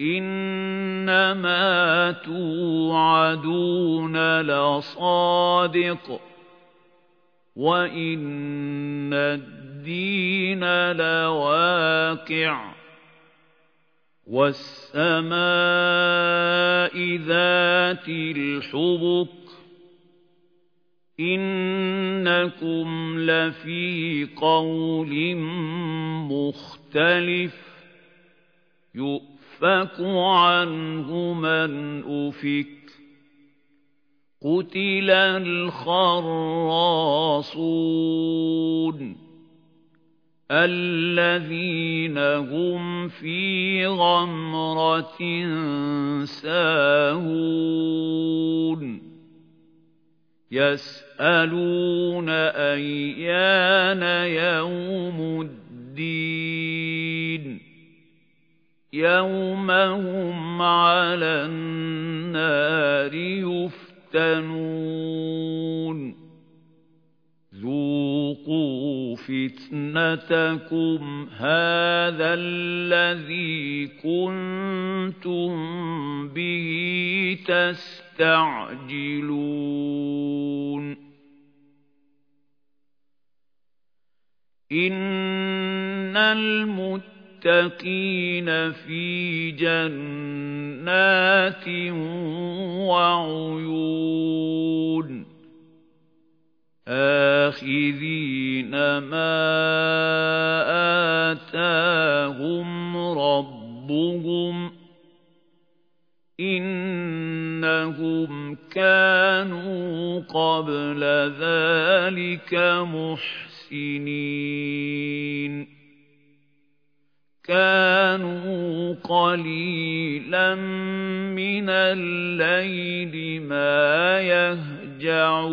إنما توعدون لصادق وإن الدين لواقع والسماء ذات الحبك إنكم لفي قول مختلف يؤمن يُؤْفَكُ عَنْهُ مَنْ أُفِكَ قُتِلَ الْخَرَّاصُونَ الَّذِينَ هُمْ فِي غَمْرَةٍ سَاهُونَ يَسْأَلُونَ أَيَّانَ يَوْمُ الدِّينِ يَوْمَ هُمْ عَلَى النَّارِ يُفْتَنُونَ ذُوقُوا فِتْنَتَكُمْ هَذَا الَّذِي كُنتُم بِهِ تَسْتَعْجِلُونَ إِنَّ الْمُتَّقِينَ المتقين في جنات وعيون آخذين ما آتاهم ربهم إنهم كانوا قبل ذلك محسنين كانوا قليلا من الليل ما يهجعون.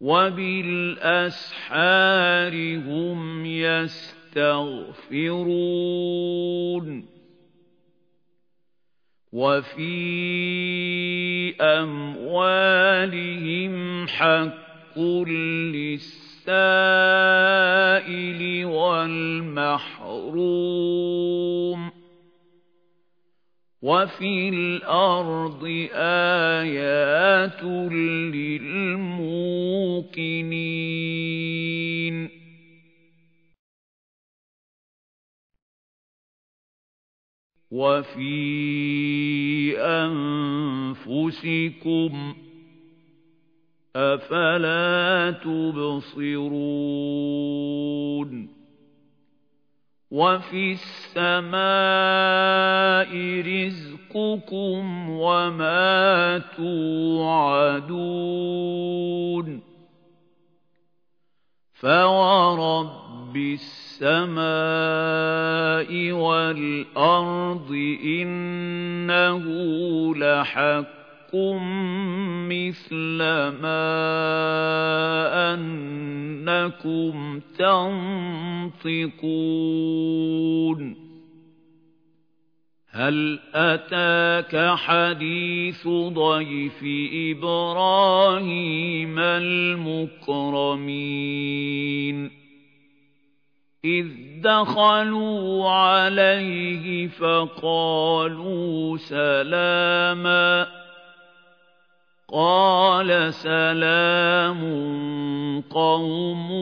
وبالأسحار هم يستغفرون. وفي أموالهم حق للسلام السائل والمحروم وفي الأرض آيات للموقنين وفي أنفسكم أفلا تبصرون وفي السماء رزقكم وما توعدون فورب السماء والأرض إنه لحق مِثْلَ مَا أَنَّكُمْ تَنطِقُونَ هَلْ أَتَاكَ حَدِيثُ ضَيْفِ إِبْرَاهِيمَ الْمُكْرَمِينَ إِذْ دَخَلُوا عَلَيْهِ فَقَالُوا سَلَامًا قال سلام قوم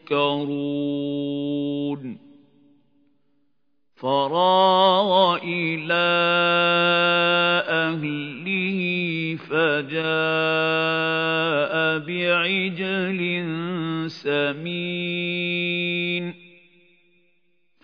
منكرون. فراغ إلى أهله فجاء بعجل سمين.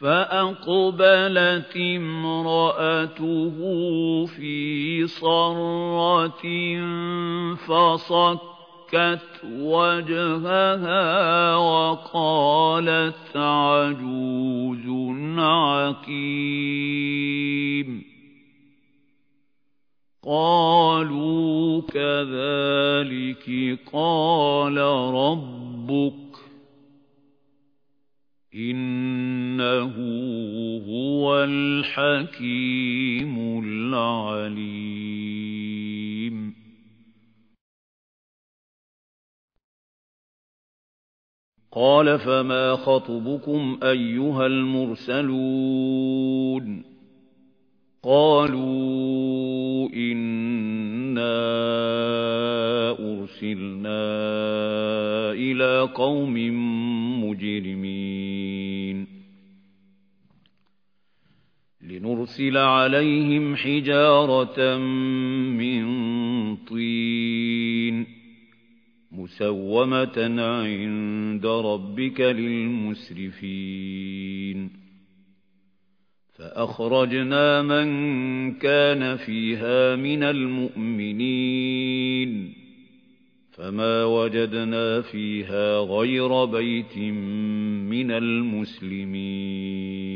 فأقبلت امرأته في صرة فصكت وَجْهَهَا وَقَالَتْ عَجُوزٌ عَقِيمٌ. قَالُوا كَذَلِكِ قَالَ رَبُّكِ إِنَّهُ هُوَ الْحَكِيمُ الْعَلِيمُ. قال فما خطبكم أيها المرسلون؟ قالوا إنا أرسلنا إلى قوم مجرمين. لنرسل عليهم حجارة من طين مسومة عند ربك للمسرفين. فأخرجنا من كان فيها من المؤمنين. فما وجدنا فيها غير بيت من المسلمين.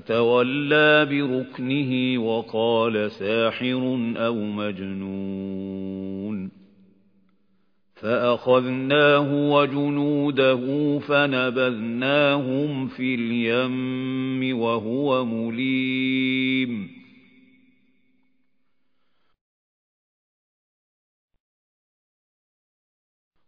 فتولى بركنه وقال ساحر أو مجنون. فأخذناه وجنوده فنبذناهم في اليم وهو مليم.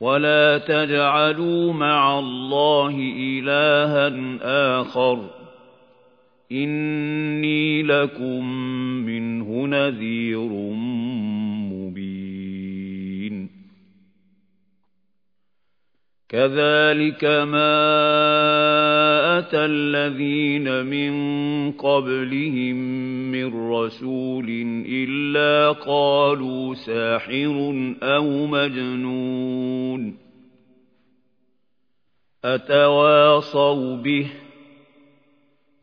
ولا تجعلوا مع الله إلها آخر إني لكم منه نذير مبين كذلك ما أَتَى الَّذِينَ مِن قَبْلِهِم مِّن رَّسُولٍ إِلَّا قَالُوا سَاحِرٌ أَوْ مَجْنُونٌ أَتَوَاصَوْا بِهِ ۚ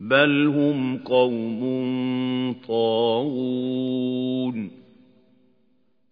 بَلْ هُمْ قَوْمٌ طَاغُونَ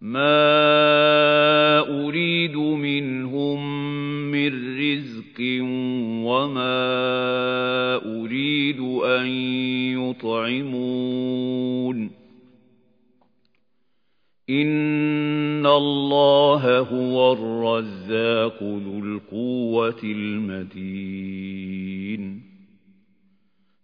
مَا أُرِيدُ مِنْهُم مِّن رِّزْقٍ وَمَا أُرِيدُ أَن يُطْعِمُونِ إِنَّ اللَّهَ هُوَ الرَّزَّاقُ ذُو الْقُوَّةِ الْمَتِينُ